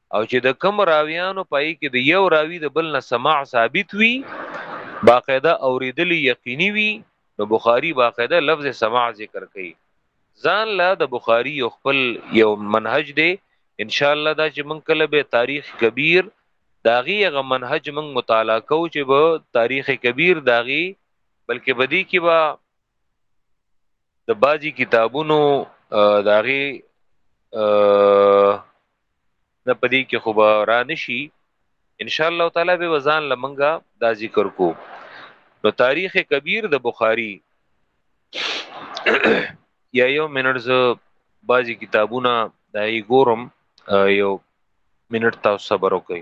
او چې د کم راویانو پای کې د یو راوی د بل نه سماع ثابت وي باقاعده اوریدلی یقیني وي نو بخاری باقاعده لفظ سماع ذکر کوي ځان لا د بخاری یو خپل یو منهج دی ان شاء الله دا چې مونږ کله به تاریخ کبیر داغي غ منهج مونږ مطالعه کو چې به تاریخ کبیر داغي بلکې بدی کې با د بازي کتابونو داغي نه پدې کې خو به را نشي ان شاء الله تعالی به وزن لمنګه دا ذکر کو نو تاریخ کبیر د بخاری یا یو منټ ز بازي کتابونه دای ګورم یو منټ تاسو صبر وکړئ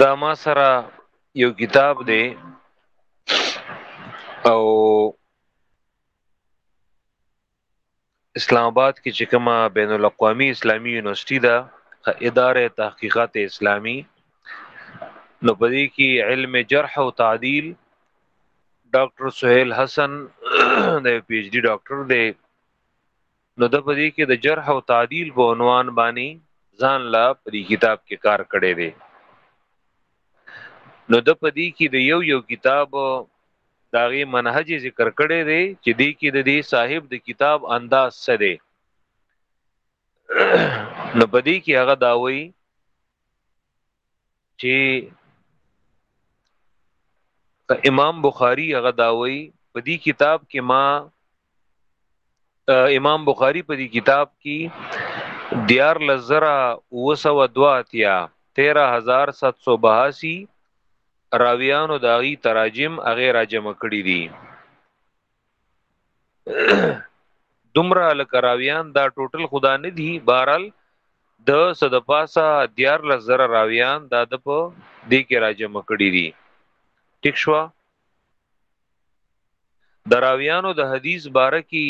دا ما سره یو کتاب دی او اسلام آباد کې چې کومه بین الاقوامی اسلامی یونیورسيټي ده اداره تحقیقات اسلامی نو په دې کې علم جرح او تعدیل ډاکټر سہیل حسن د پی ایچ ډی ډاکټر دی نو د پدې کې د جرح او تعدیل په عنوان باندې ځان لا په دې کتاب کې کار کړی دی نو د پدې کې د یو یو کتاب داغه منهج ذکر کړی دی چې دې کې د دې صاحب د کتاب انداز څه دی نو پدې کې هغه داوي چې امام بخاری هغه داوي په دې کتاب کې ما امام بخاری په دې کتاب کې دیار لزرا وسو دواتیا 13782 راویانو داغي تراجم اغه راجم کړی دي دومره لکراویان دا ټوټل خدا نه دی بهرال د صد پاسه دیار لزر راویان دا د په دې کې راجم کړی دي ټیک شو دراویانو د حدیث باره کې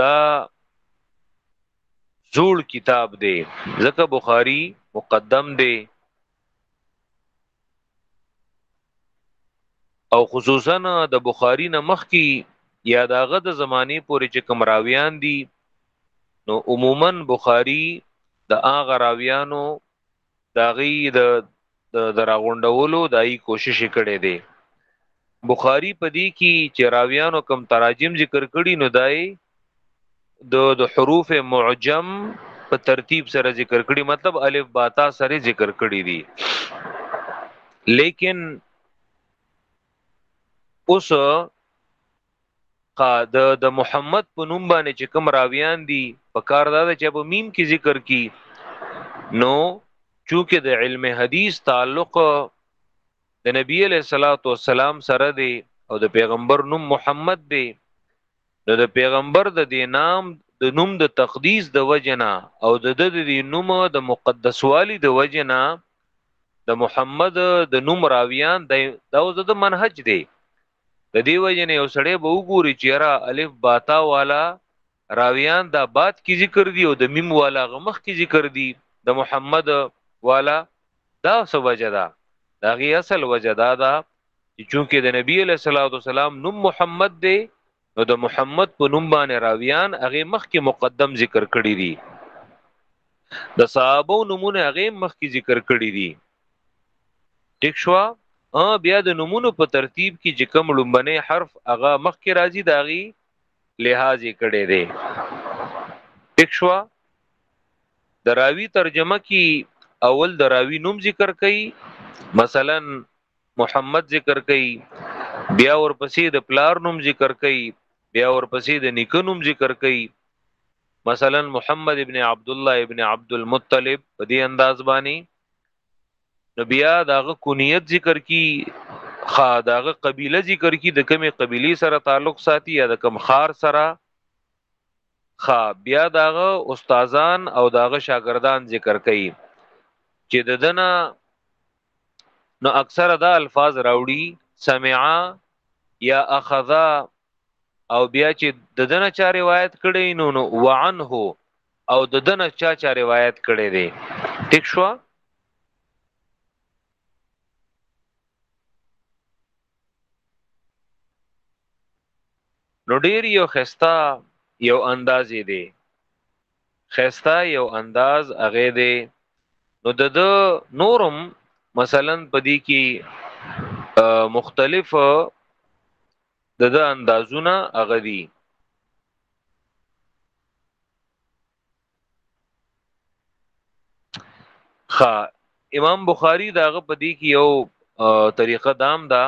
دا جوړ کتاب دی ځکه بخاری مقدم دی او خصوصا د بخاری نه مخکی یا داغه د زمانه پورې چې کوم راویان دي نو عموما بخاری د اغه راویانو داغي د دراغونډولو دای کوشش کړي دي بخاری په دې کې چې راویانو کم تراجم ذکر کړي نو دای د د حروف معجم په ترتیب سره ذکر کړي مطلب الف با تا سره ذکر کړي دي لیکن اوس قا د د محمد په نوم باندې چې کوم راویان دي په کار دا چې په میم کې ذکر کی نو چونکه د علم حدیث تعلق د نبی علیہ الصلوۃ والسلام سره دی او د پیغمبر نوم محمد دی نو د پیغمبر د دې نام د نوم د تقدیس د وجنا او د د دې نوم د مقدسوالي د وجنا د محمد د نوم راویان د داوز د منهج دی د دې وجنه یو سړی به وګوري چې را الف باتا والا راویان دا بات کی ذکر دی او د میم والا غمخ کی ذکر دی د محمد والا دا سو وجدا دا غي اصل وجدا دا چونکه د نبی له صلوات والسلام نوم محمد دی نو د محمد په نوم باندې راویان هغه مخکې مقدم ذکر کړی دی د صحابه نمونه هغه مخکې ذکر کړی دی ټیک شو ا بیا د نمونه په ترتیب کې چې کوم لومبنه حرف هغه مخکې راځي داغي لحاظ کړي دی ټیک شو د راوی ترجمه کې اول د راوی نوم ذکر کړي مثلا محمد ذکر کوي بیا ورپسې د پلار نوم ذکر کوي بیا ورپسې د نیکه نوم ذکر کوي مثلا محمد ابن عبد الله ابن عبد المطلب په دې انداز باندې نو بیا داغه کونیت ذکر کی خا داغه قبیله ذکر کی د کومې قبیله سره تعلق ساتي یا د کوم خار سره خا بیا داغه استادان او داغه شاګردان ذکر کوي چې د دنه نو اکثر دا الفاظ راوړي سمعا یا اخذا او بیا چې د دنه چا روایت کړي نو نو وعنه او د دنه چا چا روایت کړي دي ټیک شو نو ډیر یو خستا یو اندازې دی خسته یو انداز هغه دی نو د نورم مثلا پدې کې مختلف د د اندازونه هغه دي خا امام بخاری داغه پدې کې یو طریقه دام دا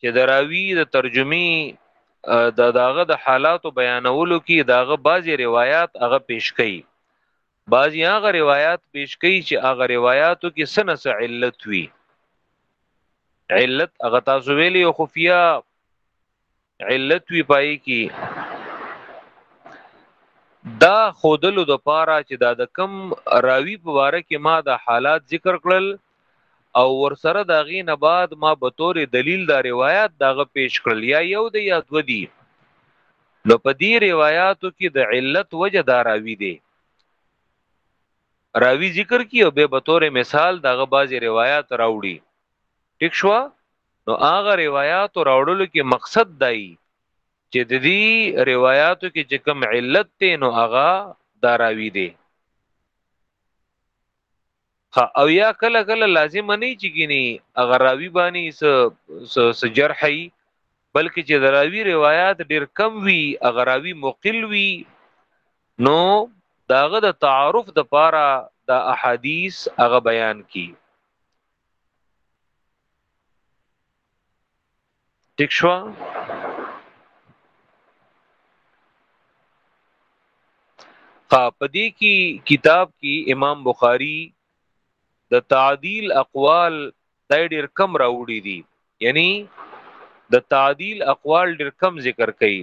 چې د راوی د ترجمه د داغه د حالاتو بیانولو کې داغه بعضی روایت هغه پیش کړي بعضی هغه روایت پیش کړي چې هغه روایتو کې سنه سه علت وي علت هغه تاسو ویلي او خفیا علت وی پای کی دا خودلو د پاره چې دا د کم راوی په باره کې ما د حالات ذکر کړل او ورسره دا غي نه بعد ما به تور دلیل دا روایت داغه پیش کړل یا یو د یا دو دی نو په دې روایتو کې د علت وجه دا راوی دی راوی ذکر کی او به به تور مثال داغه بازي روایت راوړي ټیک شو نو هغه روایت راوړلو کې مقصد دای چې د دې روایتو کې چې کوم علت ته نو هغه داراوی دی خا او یا کله کله لازم نه چې ګینی هغه راوی باندې س س جرحي بلکې چې دراوی روایت ډیر کم وی هغه راوی مقل وی نو داغه د تعارف د پاره د احادیث هغه بیان کی ٹھیک شو ها پدې کې کتاب کې امام بخاری د تعدیل اقوال د ډېر کم راوړي دي یعنی د تعدیل اقوال ډېر کم ذکر کړي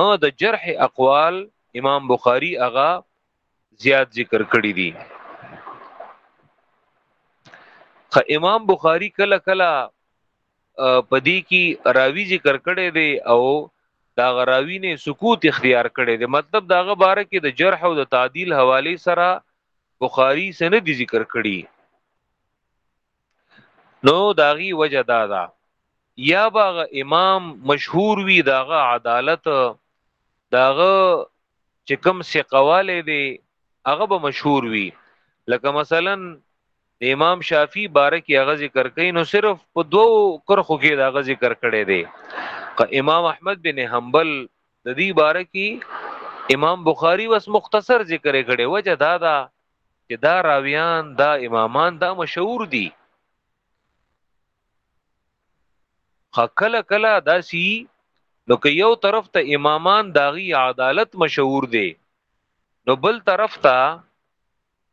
او د جرح اقوال امام بخاری هغه زیات ذکر کړی دي خ امام بخاری کله کله پدی کی راوی ذکر کړی دی او دا غراوی نه سکوت اختیار کړی دی مطلب داغه باره کې د جرح او د تعدیل حواله سره بخاری سند ذکر کړی نو داغي وجه دا ده یا باغ امام مشهور وی داغه عدالت داغه چې کم سقواله دی هغه به مشهور وی لکه مثلا د امام شافعي بارک یې هغه ذکر کوي نو صرف په دوو کرخو کې دا هغه ذکر کړي دي که امام احمد بن حنبل د دې بارک امام بخاری وس مختصر ذکر کړي وجه دا دا چې دا راویان دا امامان دا مشهور دي خکل کلا داسی نو که یو طرف ته امامان داغي عدالت مشهور دي نو بل طرف ته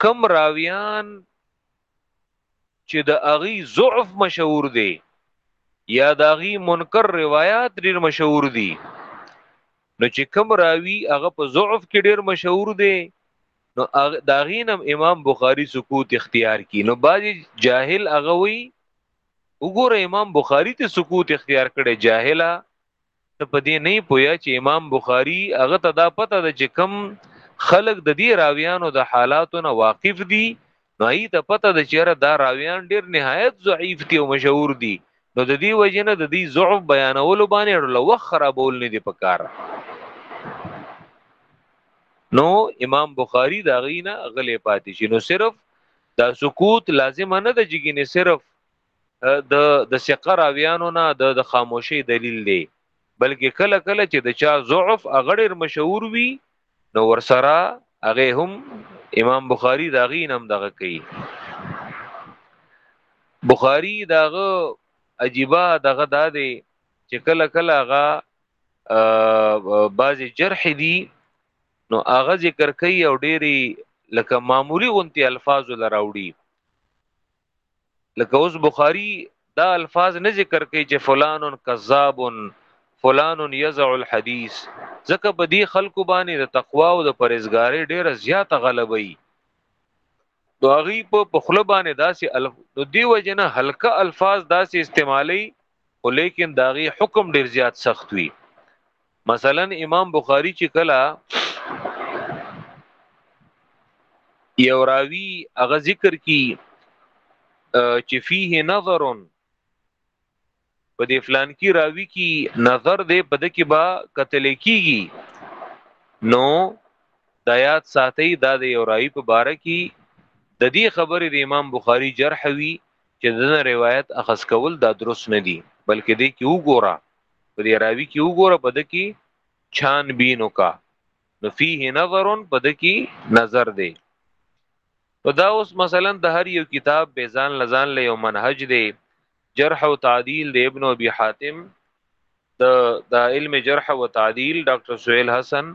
کم راویان چې د اغي ضعف مشهور دی یا د اغي منکر روایت ډیر مشهور دی نو چې کوم راوی هغه په ضعف کې ډیر مشهور دی نو دا غینم امام بخاری سکوت اختیار کی نو باج جاهل هغه وی وګوره امام بخاری ته سکوت اختیار کړي جاهلا ته په دې نه پوهه چې امام بخاری هغه ته دا پته ده چې کم خلق د دې راویانو د حالاتو نه واقف دي نو ای ته پته ده چې را دا راویان ډیر نهایت ضعیف دي او مشهور دي نو د دې وجنه د دې ضعف بیانولو باندې له وخت خرابول نه دي پکار نو امام بخاری دا غینا غلې پاتې شي نو صرف دا سکوت لازم نه ده چې ګینه صرف د د ثقه راویانو نه د د خاموشي دلیل دی بلکې کله کله چې د چا ضعف اغړر مشهور وي نو ورسره هغه هم امام بخاری داغي نم دغه کوي بخاری داغه عجیبه دغه دادې چې کله کله هغه بعضی جرح دي نو هغه ذکر کوي او ډېری لکه معمولی غونتی الفاظ لراوړي لکه اوس بخاری دا الفاظ نه ذکر کوي چې فلان کذاب فلان یزع الحدیث ځکه په دې خلکو باندې د تقوا او د پرهیزګاری ډیره زیاته غلبه وي دو هغه په خپل باندې داسې الف نو دی وجنه هلکه الفاظ داسې استعمالي خو لیکن داغي حکم ډیر زیات سخت وي مثلا امام بخاری چې کله یو راوی هغه ذکر کی چې فيه نظر په دې فلان کې راوی کی نظر دې په دکې با قتل کیږي نو دایات ساتي دا د یو راوی په باره کې د دې خبرې د امام بخاری جرح وی چې دنه روایت اخذ کول دا درست نه دی بلکې دې کې وګوره په دې راوی کې وګوره په دې کې چان بینو کا نو فيه نظر په دې کې نظر دی نو دا اوس مثلا د هر یو کتاب به ځان لزان له یو منهج دی جرح او تعدیل د ابن ابي حاتم د د علم جرح او تعدیل ډاکټر سہیل حسن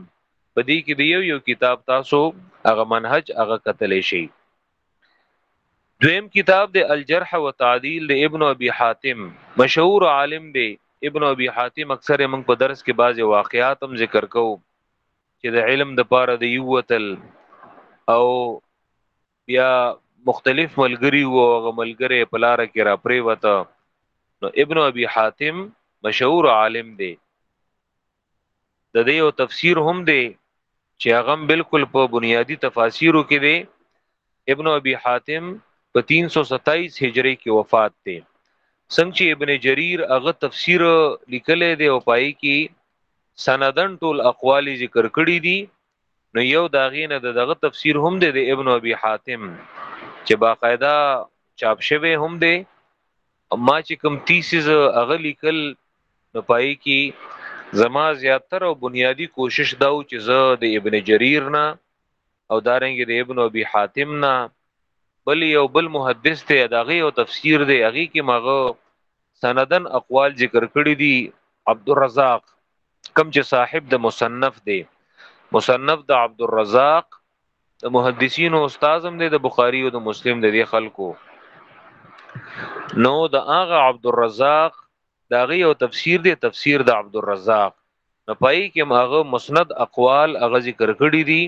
په دې کې د یو یو کتاب تاسو هغه منهج هغه کتلی شي دویم کتاب د الجرح و تعدیل د ابن ابي حاتم مشهور عالم دی ابن ابي حاتم اکثر موږ په درس کې بعضی واقعات هم ذکر کوو چې د علم د پاره د یوتل او بیا مختلف ملګری وو هغه ملګری په لار کې را پری وته نو ابن ابي حاتم مشهور عالم دی د دې یو تفسیر هم دی چې هغه بالکل په بنیادی تفاسیرو کې دی ابن ابي حاتم په 327 هجری کې وفات دی څنګه چې ابن جریر هغه تفسیر لیکلی دی او پای کې سندن ټول اقوال ذکر کړی دي نو یو داغې نه د دغه تفسیر هم دی د ابن ابي حاتم چې باقاعده چاپ شوی هم دی ما چې کوم تیسیز هغه لیکل نو پای کې زما زیاتره او بنیادی کوشش دا و چې زه د ابن جریر نه او دارنګ د ابن ابي حاتم نه بل یو بل محدث ته داغه او تفسیر دی هغه کې ماغه سندن اقوال ذکر کړی دي عبدالرزاق کم چې صاحب د مصنف دی مصنف د عبدالرزاق د محدثینو استاد هم دی د بخاری او د مسلم د دې خلکو نو د هغه عبدالرزاق دا غي او تفسیر دی تفسیر د عبدالرزاق نو پای کې هغه مسند اقوال هغه ذکر کړی دي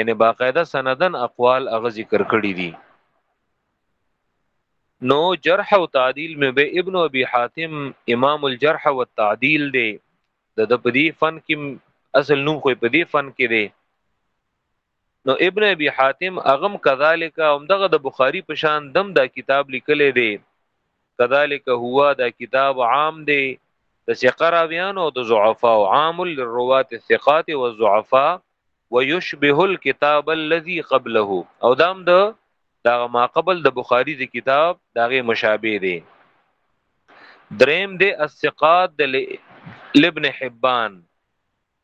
یعنی باقاعده سندن اقوال هغه ذکر کړی دي نو جرح او تعدیل مې به ابن ابي حاتم امام الجرح والتعديل دی د د پدی فن کې اصل نوم خو پدی فن کې دی نو ابن ابي حاتم اغم کذالک هم دغه د بخاری په شان دم دا کتاب لیکلی دی کذالک هو دا کتاب عام دی د ثقه راویانو او د ضعفا او عام للروات الثقات والضعفاء ويشبه الكتاب الذي قبله او دام د دا ما قبل د بخاری د کتاب داغه مشابه دی دریم د الثقات د لابن حبان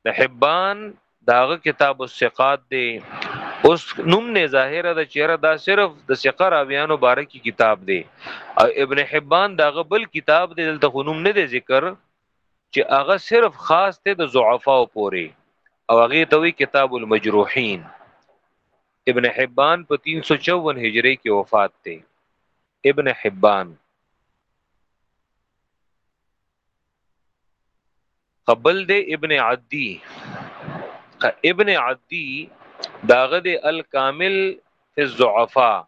د حبان داغه کتاب الثقات دی اوس نوم نه ظاهره د چیرې دا صرف د ثقه راویانو باره کې کتاب دی او ابن حبان داغه بل کتاب دی دلته نوم نه دی ذکر چې هغه صرف خاص ته د ضعفا او پوري او هغه ته وی کتاب المجروحین ابن حبان په 354 هجری کې وفات دی ابن حبان قبل دی ابن عدی ابن عدی داغه دی الکامل فی الضعفاء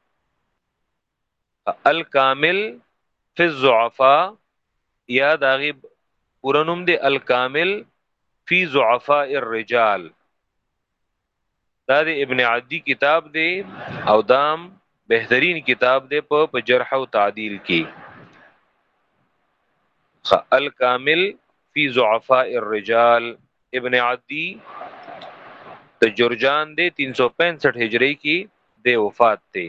الکامل فی الضعفاء یا داغي پورنوم دی الکامل فی ضعفاء الرجال دا دی ابن عدی کتاب دی او دام بهترین کتاب دی په جرح او تعدیل کې الکامل فی ضعفاء الرجال ابن عدی د جرجان دی 365 هجری کې د وفات دی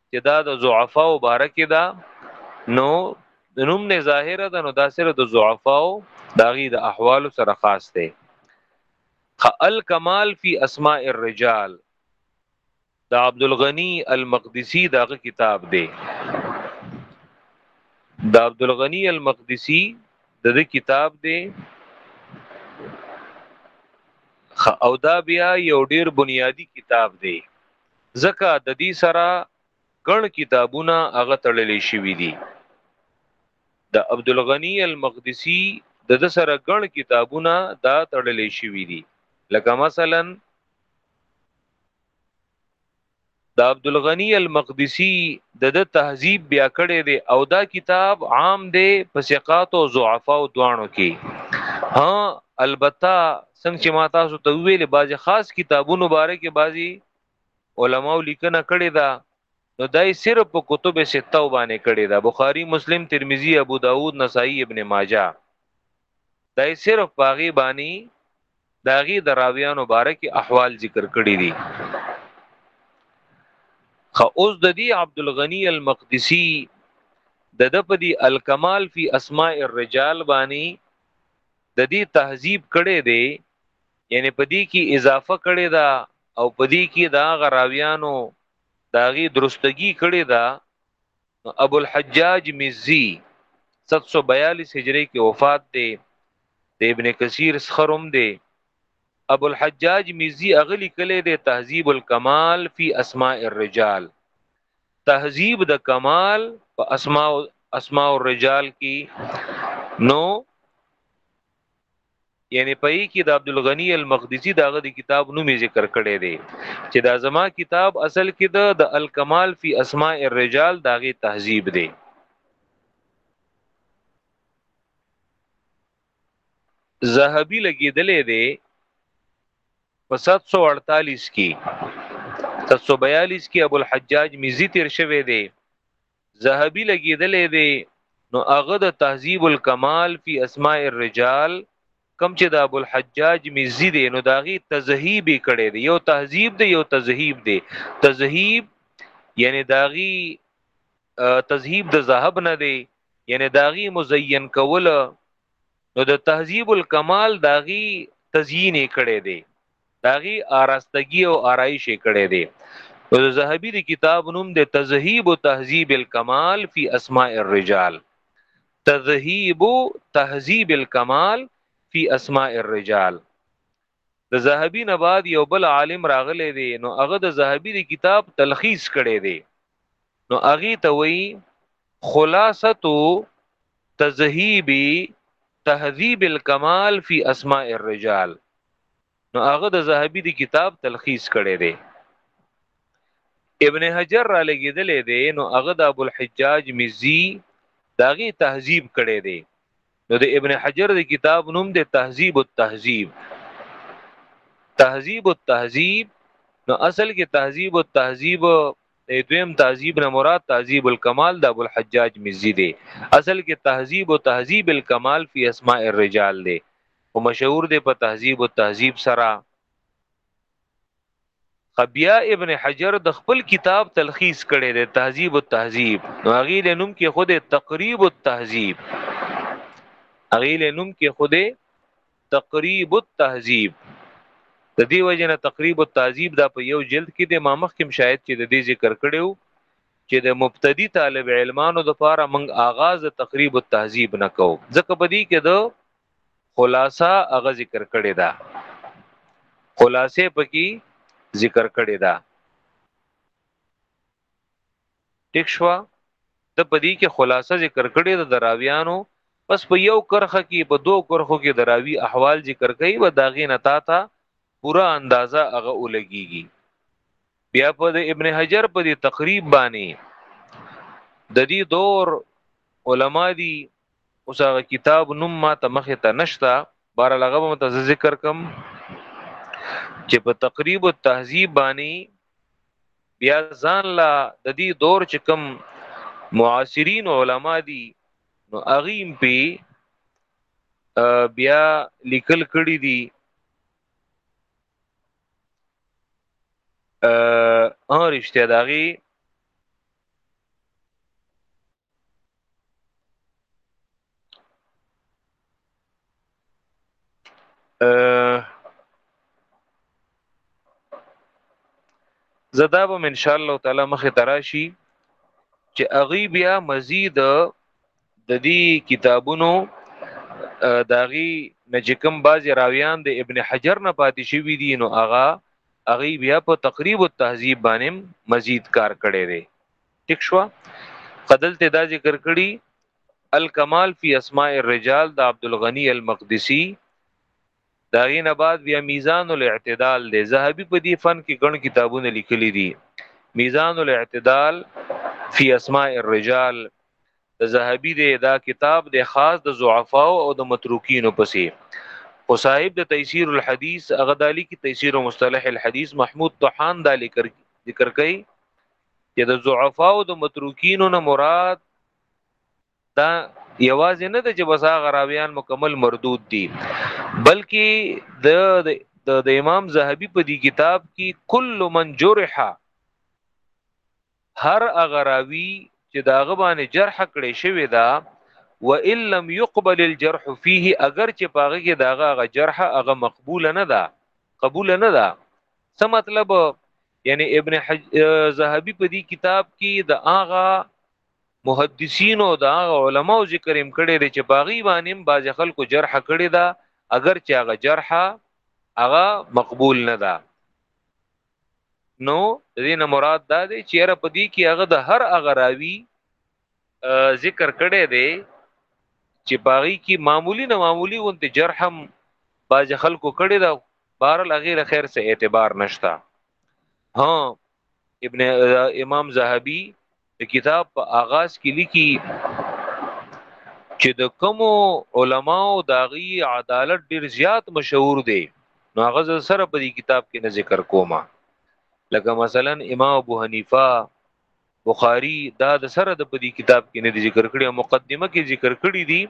چې دا د ضعفا او بارکه دا نو د نوم نه ظاهره ده نو دا سره د ضعفا او داغي د احوال سره خاص دی خل کمال فی اسماء الرجال د عبد الغنی المقدسی داغه کتاب دی د عبد الغنی المقدسی د دې کتاب دی او دا بیا یو ډیر بنیادی کتاب دی ځکه د دې سره ګڼ کتابونه هغه تړلې شوی دي د عبد الغنی المقدسی د د سره ګڼ کتابونه دا تړلې شوی دي لکه مثلا د عبد الغنی المقدسی د د تهذیب بیا کړي دي او دا کتاب عام دی په ثقات او ضعفا او دوانو کې ها البته څنګه چې ما تاسو ته ویل بعضی خاص کتابونو باره کې بعضی علماو لیکنه کړې ده نو دای صرف په کتب سته باندې کړی دا بخاری مسلم ترمذی ابو داود نسائی ابن ماجه دای صرف پاغي باندې داغي دراویان مبارک احوال ذکر کړی دي خو اوس د دی عبد الغنی المقدسی د د په دی الکمال فی اسماء الرجال باندې د دې تهذیب کړي دی یعنی په دې کې اضافه کړي دا او په دې کې دا غراویانو داغي درستګي کړي دا ابو الحجاج مزي 742 هجری کې وفات دی د ابن کثیر سخروم دی ابو الحجاج مزي اغلی کله دی تهذیب الکمال فی اسماء الرجال تهذیب د کمال په اسماء اسماء الرجال کې نو یعنی په یی کې د عبد الغنی المقدسی داغه د کتاب نوم ذکر کړی دی چې دا زما کتاب اصل کې د د الکمال فی اسماء الرجال داغه تهذیب دی زهبي لګیدلې دی په 748 کې 742 کې ابو الحجاج مزي تیر شوی دی زهبي لګیدلې دی نو هغه د تهذیب الکمال فی اسماء الرجال کم چې د ابو الحجاج مزي دی نو داغي تزهیب کړي دی یو تهذیب دی یو تزهیب دی تزهیب یعنی داغي تذهیب د ذهب نه دی یعنی داغي مزین کول نو د تهذیب الکمال داغي تزیین کړي دی داغي آراستګي او آرایش کړي دی نو د زهبی د کتاب نوم د تذهیب او تهذیب الکمال فی اسماء الرجال تذهیب تهذیب الکمال فی اسماء الرجال د زهبي نه بعد یو بل عالم راغلی دی نو هغه د زهبي د کتاب تلخیص کړی دی نو هغه ته وی خلاصه تذهیب تهذیب الکمال فی اسماء الرجال نو هغه د زهبي د کتاب تلخیص کړی دی ابن حجر را لګیدلې دی نو هغه د ابو الحجاج مزی داغي تهذیب کړی دی نو د ابن حجر د کتاب نوم دی تهذیب التهذیب تهذیب التهذیب نو اصل کې تهذیب التهذیب د دویم تهذیب نه مراد تهذیب الکمال د ابو الحجاج مزی دی اصل کې تهذیب او تهذیب الکمال فی اسماء الرجال دی او مشهور دی په تهذیب او تهذیب سره بیا ابن حجر د خپل کتاب تلخیص کړی دی تهذیب التهذیب نو هغه له نوم کې خود تقریب التهذیب هغه له نوم کې خود تقریب التهذیب د دې وجنه تقریب او تعذیب دا په یو جلد کې د امام مخکم شاید چې د دې ذکر کړو چې د مبتدی طالب علمانو د پاره موږ آغاز تقریب او تعذیب نه کو ځکه په دې کې د خلاصه هغه ذکر کړی دا خلاصه پکې ذکر کړی دا ټیک شو د پدی کې خلاصه ذکر کړی د دراویانو پس په یو کرخه کې په دوه کرخو کې دراوی احوال ذکر کوي و داغه نتا تا پورا اندازه هغه ولګيږي بیا په د ابن حجر په دې تقریب باندې د دې دور علما دي اوس هغه کتاب نوم ما ته مخه ته نشتا بار لغه به مت ذکر کم چې په تقریب او تهذیب باندې بیا ځان لا د دې دور چې کم معاصرین علما دي نو اغیم په بیا لیکل کړی دي ا رښتیا داغي زدا به ان شاء الله تعالی مخه تراشی چې اغي بیا مزید د دې کتابونو داغي نجکم باز راویان د ابن حجر نه پاتې شوی دي نو اغا اغي بیا په تقریب التهذیب باندې مزید کار کړي دي ټیک شو قدلته دا ذکر کړي الکمال فی اسماء الرجال د عبد الغنی المقدسی دا غینه بعد بیا میزان الاعتدال دی زهبی په دې فن کې ګڼ کتابونه لیکلي دي میزان الاعتدال فی اسماء الرجال د زهبی دی دا کتاب د خاص د ضعفا او د متروکینو پسې او صاحب د تیسیر الحدیث اغدالی کی تیسیر مصطلح الحدیث محمود طحان دا لیکر ذکر کړي چې د ضعفا او د متروکینو نه مراد دا یوازې نه د چې بس هغه راویان مکمل مردود دي بلکې د د د امام زهبي په دې کتاب کې کل من جرح هر اغراوی چې دا غبانې جرح کړي شوی دا و ان لم يقبل الجرح فيه اگر چې پاغه کې داغه غ جرح هغه مقبول نه ده قبول نه ده څه مطلب یعنی ابن حج زهبی په دې کتاب کې د هغه محدثین او د هغه علما او ذکر هم کړي دي چې باغی باندې باز خلکو جرح کړي دا اگر چې هغه جرح هغه مقبول نه ده نو دین مراد دا دی چې را پدی کې هغه د هر هغه راوی ذکر کړی دی چې باغی کې معمولی نه معمولی غونته جرحم باز خلکو کړی دا بار لغیر خیر سه اعتبار نشتا ها ابن امام زهبی د کتاب په آغاز کې لیکي چې د کوم علماو داغي عدالت ډیر زیات مشهور دی نو هغه سره په دې کتاب کې نه ذکر کومه لکه مثلا امام ابو حنیفه بخاری دا د سره د پدی کتاب کې نه ذکر کړی مقدمه کې ذکر کړی دی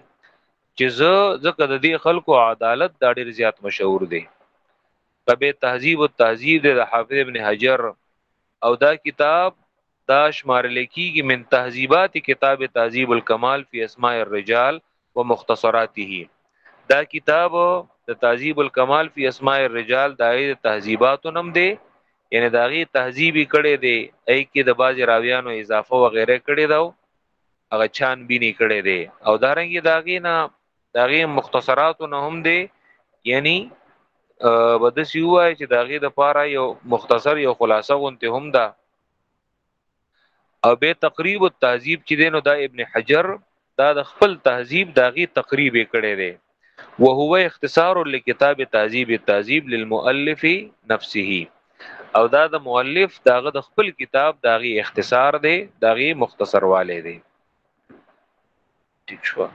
چې زه ځکه د دې خلکو عدالت دا ډیر زیات مشهور دی کبه تهذیب او تهذیب د حافظ ابن حجر او دا کتاب دا شمار لیکيږي من تهذیبات کتاب تهذیب الکمال فی اسماء الرجال ومختصراته دا کتاب د تهذیب الکمال فی اسماء الرجال د عید تهذیبات نم دی یعنی دا غي تهذیبی کړي دی ای کې د باز راویانو اضافه و غیره کړي دا هغه چان بینی کړي دی او دارنګي دا غي نه دا غي مختصرات نه هم دی یعنی بدسی وای چې دا غي د پاره یو مختصر یو خلاصه غونته هم ده او به تقریب التهذیب چې دینو دا ابن حجر دا د خپل تهذیب داغي تقریب کړي دی وهو اختصار لکتاب تهذیب التهذیب للمؤلف نفسه او دا د مؤلف داغه د خپل کتاب داغي اختصار دی داغي مختصر والي دی ٹھیک شو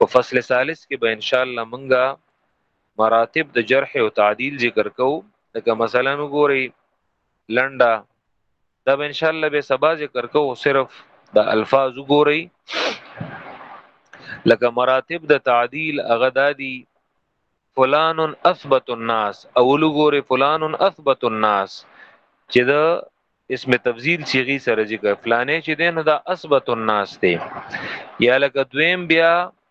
په فصل ثالث کې به ان شاء الله مونږه مراتب د جرح او تعدیل ذکر کو لکه مثلا وګوري لنډه دا به ان شاء الله به سبا ذکر کو صرف د الفاظ وګوري لکه مراتب د تعدیل هغه دادی فلان اثبت الناس اول وګوري فلان اثبت الناس چې دا اسم تفضیل صيغه سره ذکر فلانه چې دین دا اثبت الناس دی یا لکه دویم بیا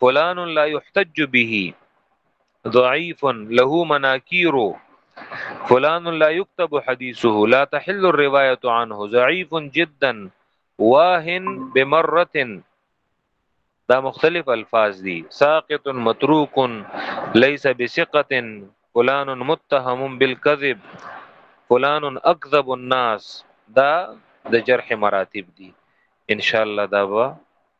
فلان لا يحتج به ضعيف له مناكير فلان لا يكتب حديثه لا تحل الروايه عنه ضعيف جدا واهن بمره دا مختلف الفاظ دي ساقط متروك ليس بثقه فلان متهم بالكذب فلان اکذب الناس دا د جرح مراتب دي ان شاء الله دا به